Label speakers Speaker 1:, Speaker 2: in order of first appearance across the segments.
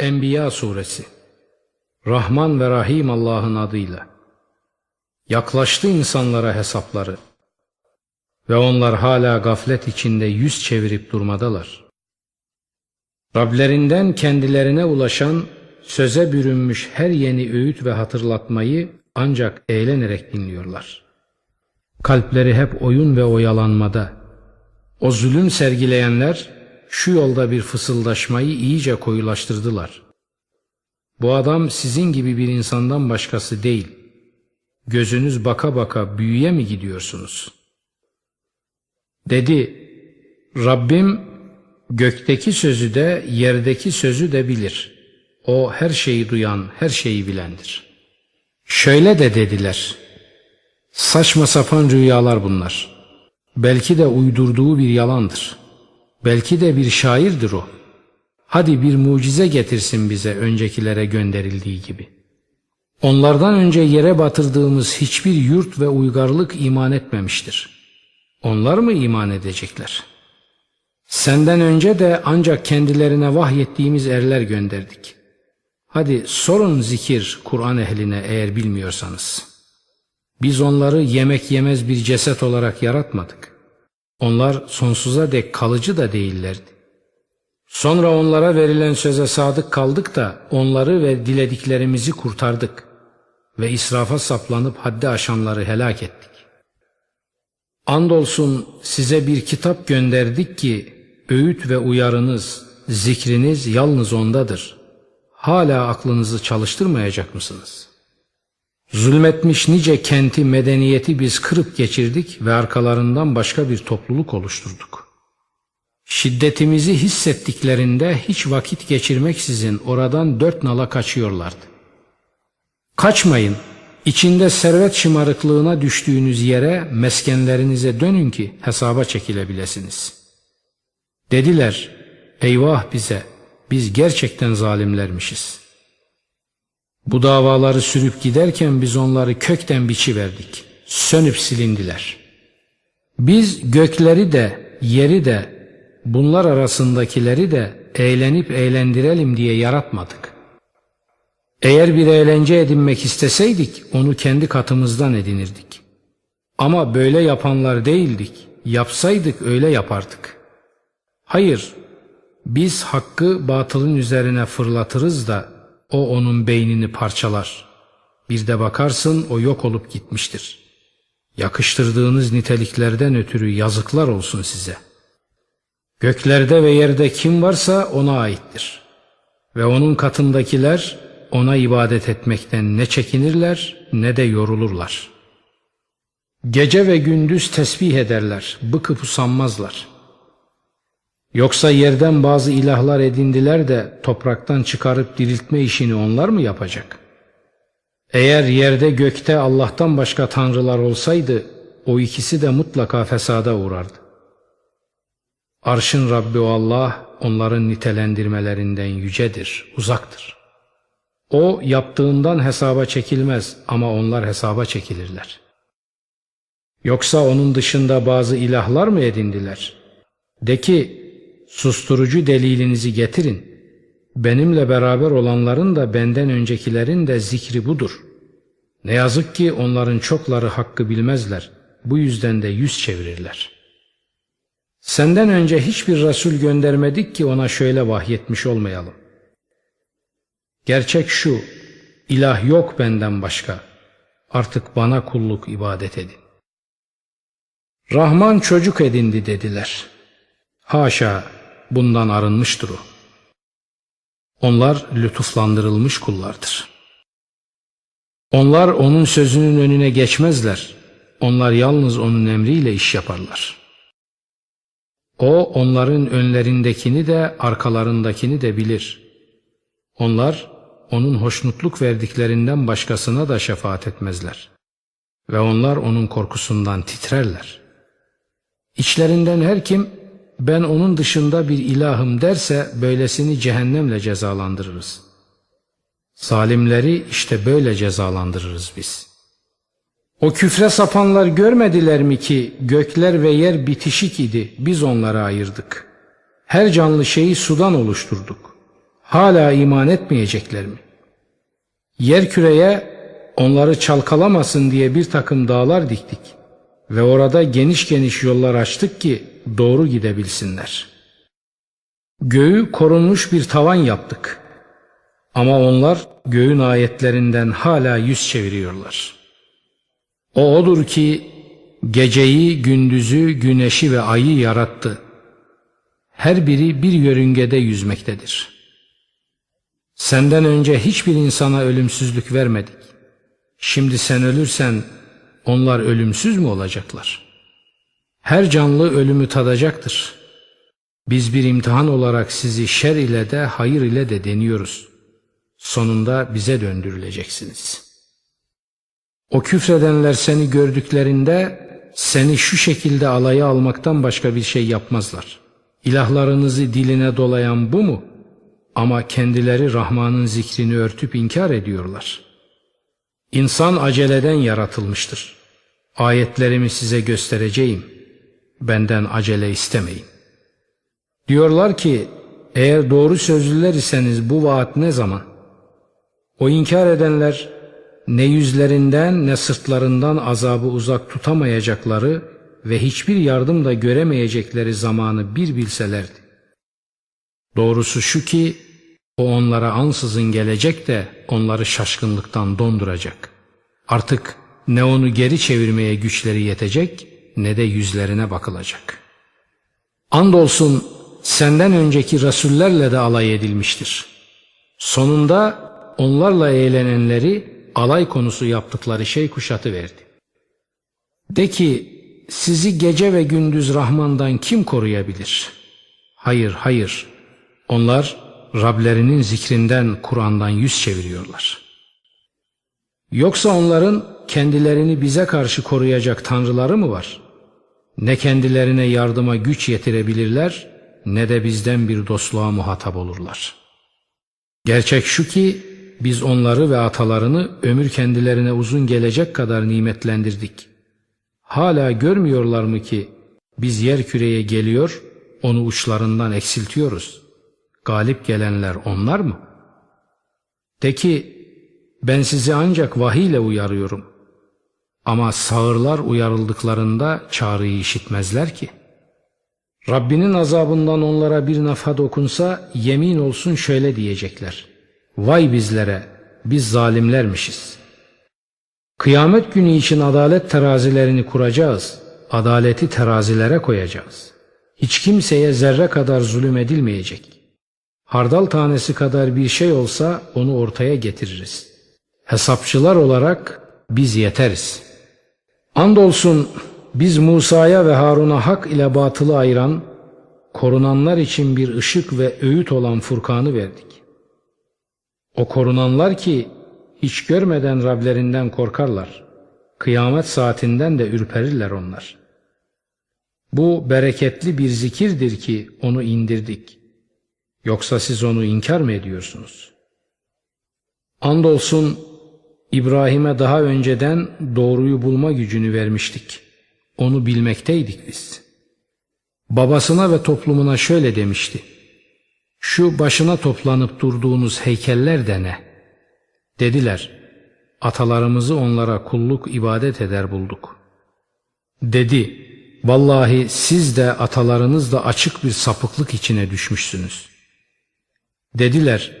Speaker 1: Enbiya suresi Rahman ve Rahim Allah'ın adıyla Yaklaştı insanlara hesapları ve onlar hala gaflet içinde yüz çevirip durmadalar. Rablerinden kendilerine ulaşan söze bürünmüş her yeni öğüt ve hatırlatmayı ancak eğlenerek dinliyorlar. Kalpleri hep oyun ve oyalanmada. O zulüm sergileyenler şu yolda bir fısıldaşmayı iyice koyulaştırdılar. Bu adam sizin gibi bir insandan başkası değil. Gözünüz baka baka büyüye mi gidiyorsunuz? Dedi, Rabbim gökteki sözü de yerdeki sözü de bilir. O her şeyi duyan, her şeyi bilendir. Şöyle de dediler, saçma sapan rüyalar bunlar. Belki de uydurduğu bir yalandır. Belki de bir şairdir o. Hadi bir mucize getirsin bize öncekilere gönderildiği gibi. Onlardan önce yere batırdığımız hiçbir yurt ve uygarlık iman etmemiştir. Onlar mı iman edecekler? Senden önce de ancak kendilerine vahyettiğimiz erler gönderdik. Hadi sorun zikir Kur'an ehline eğer bilmiyorsanız. Biz onları yemek yemez bir ceset olarak yaratmadık. Onlar sonsuza dek kalıcı da değillerdi. Sonra onlara verilen söze sadık kaldık da onları ve dilediklerimizi kurtardık ve israfa saplanıp haddi aşanları helak ettik. Andolsun size bir kitap gönderdik ki öğüt ve uyarınız, zikriniz yalnız ondadır. Hala aklınızı çalıştırmayacak mısınız? Zulmetmiş nice kenti, medeniyeti biz kırıp geçirdik ve arkalarından başka bir topluluk oluşturduk. Şiddetimizi hissettiklerinde hiç vakit geçirmeksizin oradan dört nala kaçıyorlardı. Kaçmayın, içinde servet şımarıklığına düştüğünüz yere meskenlerinize dönün ki hesaba çekilebilesiniz. Dediler, eyvah bize, biz gerçekten zalimlermişiz. Bu davaları sürüp giderken biz onları kökten biçiverdik, sönüp silindiler. Biz gökleri de, yeri de, bunlar arasındakileri de eğlenip eğlendirelim diye yaratmadık. Eğer bir eğlence edinmek isteseydik onu kendi katımızdan edinirdik. Ama böyle yapanlar değildik. Yapsaydık öyle yapardık. Hayır, biz hakkı batılın üzerine fırlatırız da o onun beynini parçalar. Bir de bakarsın o yok olup gitmiştir. Yakıştırdığınız niteliklerden ötürü yazıklar olsun size. Göklerde ve yerde kim varsa ona aittir. Ve onun katındakiler ona ibadet etmekten ne çekinirler ne de yorulurlar. Gece ve gündüz tesbih ederler, bıkıp usanmazlar. Yoksa yerden bazı ilahlar edindiler de topraktan çıkarıp diriltme işini onlar mı yapacak? Eğer yerde gökte Allah'tan başka tanrılar olsaydı o ikisi de mutlaka fesada uğrardı. Arşın Rabbi o Allah onların nitelendirmelerinden yücedir, uzaktır. O yaptığından hesaba çekilmez ama onlar hesaba çekilirler. Yoksa onun dışında bazı ilahlar mı edindiler? De ki, susturucu delilinizi getirin. Benimle beraber olanların da benden öncekilerin de zikri budur. Ne yazık ki onların çokları hakkı bilmezler. Bu yüzden de yüz çevirirler. Senden önce hiçbir Resul göndermedik ki ona şöyle vahyetmiş olmayalım. Gerçek şu, ilah yok benden başka. Artık bana kulluk ibadet edin. Rahman çocuk edindi dediler. Haşa, bundan arınmıştır o. Onlar lütuflandırılmış kullardır. Onlar onun sözünün önüne geçmezler. Onlar yalnız onun emriyle iş yaparlar. O onların önlerindekini de arkalarındakini de bilir. Onlar onun hoşnutluk verdiklerinden başkasına da şefaat etmezler. Ve onlar onun korkusundan titrerler. İçlerinden her kim ben onun dışında bir ilahım derse böylesini cehennemle cezalandırırız. Zalimleri işte böyle cezalandırırız biz. O küfre sapanlar görmediler mi ki gökler ve yer bitişik idi biz onları ayırdık. Her canlı şeyi sudan oluşturduk. Hala iman etmeyecekler mi? Yer küreye onları çalkalamasın diye bir takım dağlar diktik ve orada geniş geniş yollar açtık ki doğru gidebilsinler. Göğü korunmuş bir tavan yaptık. Ama onlar göğün ayetlerinden hala yüz çeviriyorlar. O odur ki geceyi, gündüzü, güneşi ve ayı yarattı. Her biri bir yörüngede yüzmektedir. Senden önce hiçbir insana ölümsüzlük vermedik. Şimdi sen ölürsen onlar ölümsüz mü olacaklar? Her canlı ölümü tadacaktır. Biz bir imtihan olarak sizi şer ile de hayır ile de deniyoruz. Sonunda bize döndürüleceksiniz. O küfredenler seni gördüklerinde seni şu şekilde alaya almaktan başka bir şey yapmazlar. İlahlarınızı diline dolayan bu mu? Ama kendileri Rahman'ın zikrini örtüp inkar ediyorlar. İnsan aceleden yaratılmıştır. Ayetlerimi size göstereceğim. Benden acele istemeyin. Diyorlar ki eğer doğru sözlüler iseniz bu vaat ne zaman? O inkar edenler ne yüzlerinden ne sırtlarından azabı uzak tutamayacakları ve hiçbir yardım da göremeyecekleri zamanı bir bilselerdi. Doğrusu şu ki o onlara ansızın gelecek de onları şaşkınlıktan donduracak. Artık ne onu geri çevirmeye güçleri yetecek ne de yüzlerine bakılacak. Andolsun senden önceki rasullerle de alay edilmiştir. Sonunda onlarla eğlenenleri alay konusu yaptıkları şey kuşatı verdi. De ki sizi gece ve gündüz Rahman'dan kim koruyabilir? Hayır hayır onlar Rablerinin zikrinden Kur'an'dan yüz çeviriyorlar. Yoksa onların kendilerini bize karşı koruyacak tanrıları mı var? Ne kendilerine yardıma güç yetirebilirler ne de bizden bir dostluğa muhatap olurlar. Gerçek şu ki biz onları ve atalarını ömür kendilerine uzun gelecek kadar nimetlendirdik. Hala görmüyorlar mı ki biz yer küreye geliyor, onu uçlarından eksiltiyoruz. Galip gelenler onlar mı? De ki ben sizi ancak vahiy ile uyarıyorum. Ama sağırlar uyarıldıklarında çağrıyı işitmezler ki. Rabbinin azabından onlara bir nafa dokunsa yemin olsun şöyle diyecekler. Vay bizlere biz zalimlermişiz. Kıyamet günü için adalet terazilerini kuracağız. Adaleti terazilere koyacağız. Hiç kimseye zerre kadar zulüm edilmeyecek. Hardal tanesi kadar bir şey olsa onu ortaya getiririz. Hesapçılar olarak biz yeteriz. Andolsun biz Musa'ya ve Harun'a hak ile batılı ayıran, korunanlar için bir ışık ve öğüt olan Furkan'ı verdik. O korunanlar ki hiç görmeden Rablerinden korkarlar. Kıyamet saatinden de ürperirler onlar. Bu bereketli bir zikirdir ki onu indirdik. Yoksa siz onu inkar mı ediyorsunuz? Andolsun İbrahim'e daha önceden doğruyu bulma gücünü vermiştik. Onu bilmekteydik biz. Babasına ve toplumuna şöyle demişti. Şu başına toplanıp durduğunuz heykeller de ne? Dediler, atalarımızı onlara kulluk ibadet eder bulduk. Dedi, vallahi siz de atalarınız da açık bir sapıklık içine düşmüşsünüz. Dediler,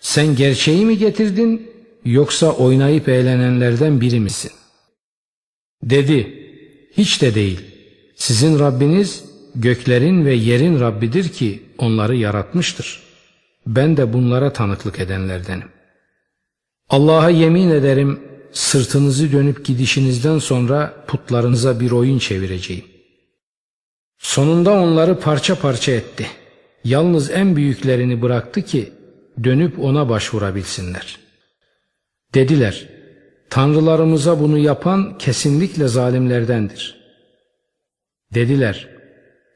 Speaker 1: sen gerçeği mi getirdin yoksa oynayıp eğlenenlerden biri misin? Dedi, hiç de değil. Sizin Rabbiniz göklerin ve yerin Rabbidir ki onları yaratmıştır. Ben de bunlara tanıklık edenlerdenim. Allah'a yemin ederim sırtınızı dönüp gidişinizden sonra putlarınıza bir oyun çevireceğim. Sonunda onları parça parça etti. Yalnız en büyüklerini bıraktı ki dönüp ona başvurabilsinler. Dediler, Tanrılarımıza bunu yapan kesinlikle zalimlerdendir. Dediler,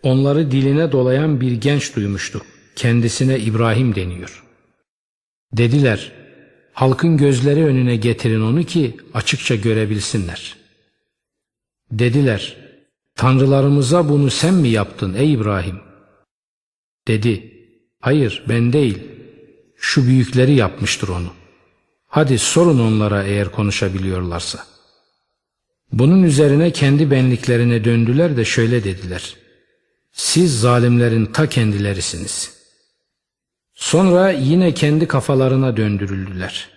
Speaker 1: onları diline dolayan bir genç duymuştu. Kendisine İbrahim deniyor. Dediler, halkın gözleri önüne getirin onu ki açıkça görebilsinler. Dediler, Tanrılarımıza bunu sen mi yaptın ey İbrahim? Dedi, hayır ben değil, Şu büyükleri yapmıştır onu. Hadi sorun onlara eğer konuşabiliyorlarsa. Bunun üzerine kendi benliklerine döndüler de şöyle dediler. Siz zalimlerin ta kendilerisiniz. Sonra yine kendi kafalarına döndürüldüler.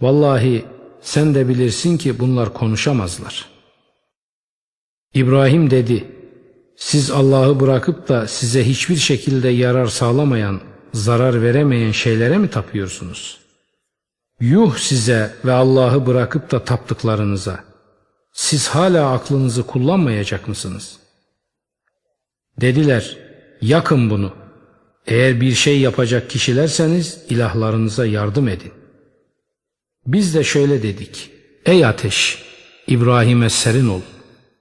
Speaker 1: Vallahi sen de bilirsin ki bunlar konuşamazlar. İbrahim dedi, siz Allah'ı bırakıp da size hiçbir şekilde yarar sağlamayan, zarar veremeyen şeylere mi tapıyorsunuz? Yuh size ve Allah'ı bırakıp da taptıklarınıza. Siz hala aklınızı kullanmayacak mısınız? Dediler, yakın bunu. Eğer bir şey yapacak kişilerseniz ilahlarınıza yardım edin. Biz de şöyle dedik. Ey ateş, İbrahim'e serin ol,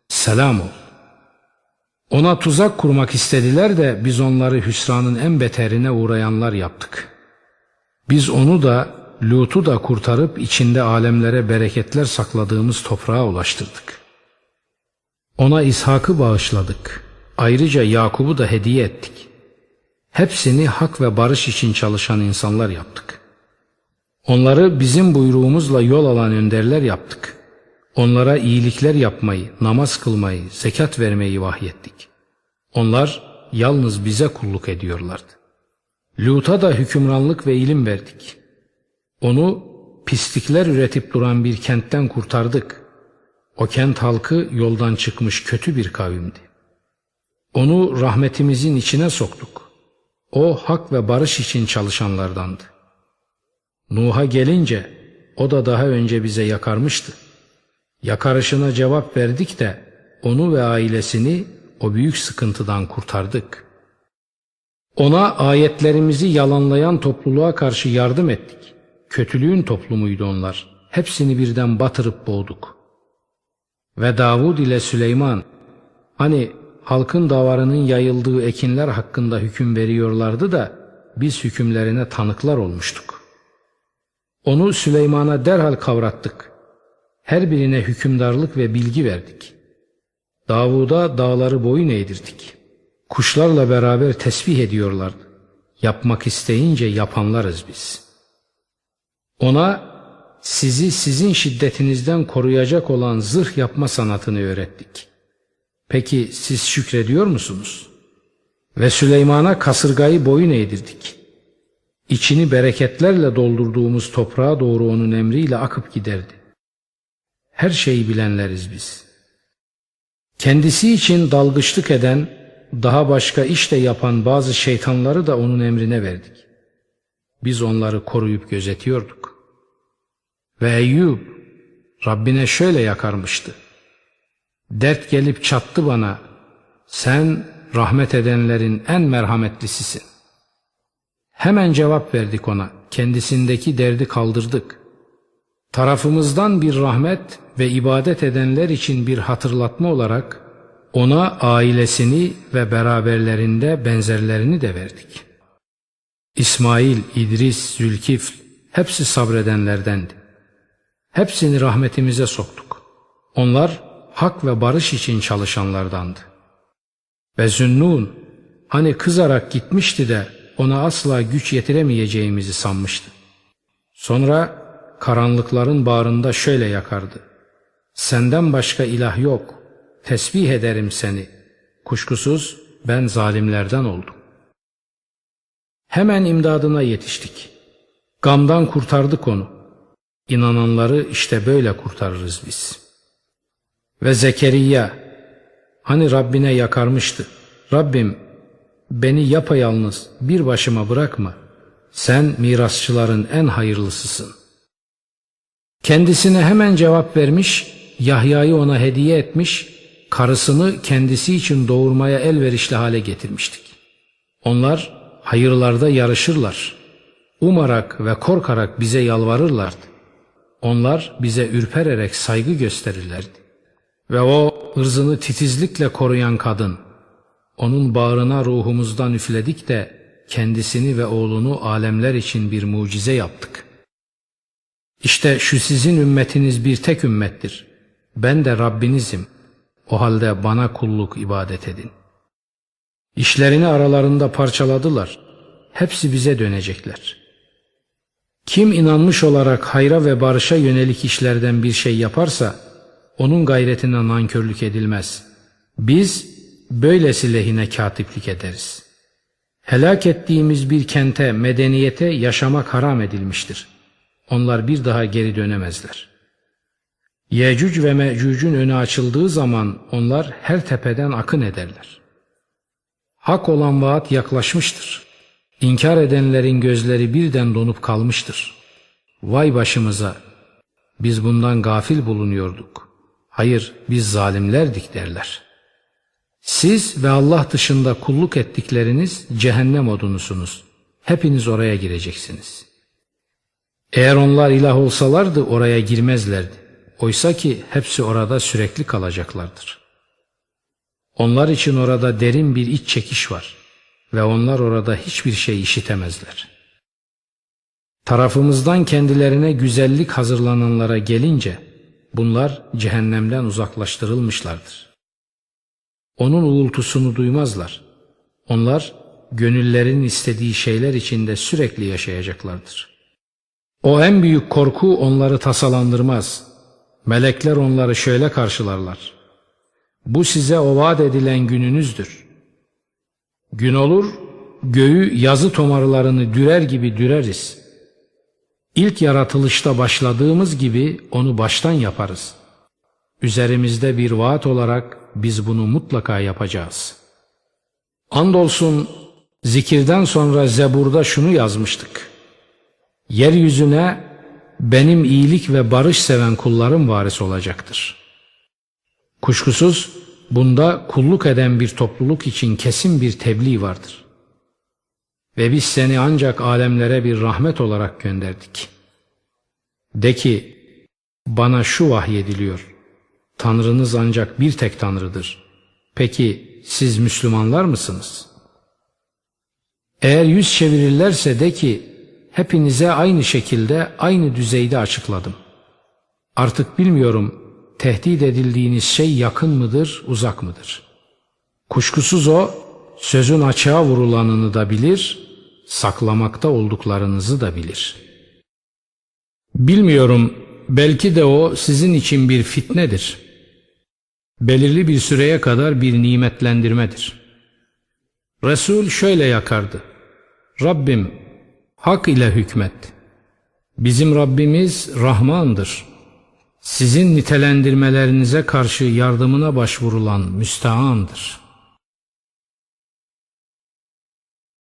Speaker 1: selam ol. Ona tuzak kurmak istediler de biz onları hüsranın en beterine uğrayanlar yaptık. Biz onu da Lut'u da kurtarıp içinde alemlere bereketler sakladığımız toprağa ulaştırdık. Ona İshak'ı bağışladık. Ayrıca Yakub'u da hediye ettik. Hepsini hak ve barış için çalışan insanlar yaptık. Onları bizim buyruğumuzla yol alan önderler yaptık. Onlara iyilikler yapmayı, namaz kılmayı, zekat vermeyi vahyettik. Onlar yalnız bize kulluk ediyorlardı. Lut'a da hükümranlık ve ilim verdik. Onu pislikler üretip duran bir kentten kurtardık. O kent halkı yoldan çıkmış kötü bir kavimdi. Onu rahmetimizin içine soktuk. O hak ve barış için çalışanlardandı. Nuh'a gelince o da daha önce bize yakarmıştı. Yakarışına cevap verdik de onu ve ailesini o büyük sıkıntıdan kurtardık. Ona ayetlerimizi yalanlayan topluluğa karşı yardım ettik. Kötülüğün toplumuydu onlar. Hepsini birden batırıp boğduk. Ve Davud ile Süleyman hani halkın davarının yayıldığı ekinler hakkında hüküm veriyorlardı da biz hükümlerine tanıklar olmuştuk. Onu Süleyman'a derhal kavrattık. Her birine hükümdarlık ve bilgi verdik. Davud'a dağları boyun eğdirdik. Kuşlarla beraber tesbih ediyorlardı. Yapmak isteyince yapanlarız biz. Ona sizi sizin şiddetinizden koruyacak olan zırh yapma sanatını öğrettik. Peki siz şükrediyor musunuz? Ve Süleyman'a kasırgayı boyun eğdirdik. İçini bereketlerle doldurduğumuz toprağa doğru onun emriyle akıp giderdi. Her şeyi bilenleriz biz. Kendisi için dalgıçlık eden, daha başka iş de yapan bazı şeytanları da onun emrine verdik. Biz onları koruyup gözetiyorduk. Ve Eyyub Rabbine şöyle yakarmıştı. Dert gelip çattı bana, sen rahmet edenlerin en merhametlisisin. Hemen cevap verdik ona, kendisindeki derdi kaldırdık. Tarafımızdan bir rahmet ve ibadet edenler için bir hatırlatma olarak ona ailesini ve beraberlerinde benzerlerini de verdik. İsmail, İdris, Zülkifl hepsi sabredenlerdendi. Hepsini rahmetimize soktuk. Onlar hak ve barış için çalışanlardandı. Ve Zünnun hani kızarak gitmişti de ona asla güç yetiremeyeceğimizi sanmıştı. Sonra karanlıkların bağrında şöyle yakardı. Senden başka ilah yok. Tesbih ederim seni. Kuşkusuz ben zalimlerden oldum. Hemen imdadına yetiştik. Gamdan kurtardık onu. İnananları işte böyle kurtarırız biz. Ve Zekeriya hani Rabbine yakarmıştı. Rabbim beni yapayalnız bir başıma bırakma. Sen mirasçıların en hayırlısısın. Kendisine hemen cevap vermiş, Yahya'yı ona hediye etmiş, karısını kendisi için doğurmaya elverişli hale getirmiştik. Onlar hayırlarda yarışırlar. Umarak ve korkarak bize yalvarırlardı. Onlar bize ürpererek saygı gösterirlerdi. Ve o ırzını titizlikle koruyan kadın, onun bağrına ruhumuzdan üfledik de kendisini ve oğlunu alemler için bir mucize yaptık. İşte şu sizin ümmetiniz bir tek ümmettir. Ben de Rabbinizim. O halde bana kulluk ibadet edin. İşlerini aralarında parçaladılar. Hepsi bize dönecekler. Kim inanmış olarak hayra ve barışa yönelik işlerden bir şey yaparsa, onun gayretine nankörlük edilmez. Biz böylesi lehine katiplik ederiz. Helak ettiğimiz bir kente, medeniyete yaşamak haram edilmiştir. Onlar bir daha geri dönemezler. Yecüc ve Mecüc'ün önü açıldığı zaman onlar her tepeden akın ederler. Hak olan vaat yaklaşmıştır. İnkar edenlerin gözleri birden donup kalmıştır. Vay başımıza! Biz bundan gafil bulunuyorduk. Hayır, biz zalimlerdik derler. Siz ve Allah dışında kulluk ettikleriniz cehennem odunusunuz. Hepiniz oraya gireceksiniz. Eğer onlar ilah olsalardı oraya girmezlerdi. Oysa ki hepsi orada sürekli kalacaklardır. Onlar için orada derin bir iç çekiş var ve onlar orada hiçbir şey işitemezler. Tarafımızdan kendilerine güzellik hazırlananlara gelince bunlar cehennemden uzaklaştırılmışlardır. Onun uğultusunu duymazlar. Onlar gönüllerin istediği şeyler içinde sürekli yaşayacaklardır. O en büyük korku onları tasalandırmaz. Melekler onları şöyle karşılarlar. Bu size o vaat edilen gününüzdür. Gün olur, göğü yazı tomarlarını dürer gibi düreriz. İlk yaratılışta başladığımız gibi onu baştan yaparız. Üzerimizde bir vaat olarak biz bunu mutlaka yapacağız. Andolsun zikirden sonra Zebur'da şunu yazmıştık. Yeryüzüne benim iyilik ve barış seven kullarım varis olacaktır. Kuşkusuz bunda kulluk eden bir topluluk için kesin bir tebliğ vardır. Ve biz seni ancak alemlere bir rahmet olarak gönderdik. De ki, bana şu vahyediliyor. Tanrınız ancak bir tek Tanrıdır. Peki siz Müslümanlar mısınız? Eğer yüz çevirirlerse de ki, hepinize aynı şekilde aynı düzeyde açıkladım. Artık bilmiyorum tehdit edildiğiniz şey yakın mıdır, uzak mıdır? Kuşkusuz o sözün açığa vurulanını da bilir, saklamakta olduklarınızı da bilir. Bilmiyorum, belki de o sizin için bir fitnedir. Belirli bir süreye kadar bir nimetlendirmedir. Resul şöyle yakardı. Rabbim hak ile hükmet. Bizim Rabbimiz Rahmandır. Sizin nitelendirmelerinize karşı yardımına başvurulan müstehandır.''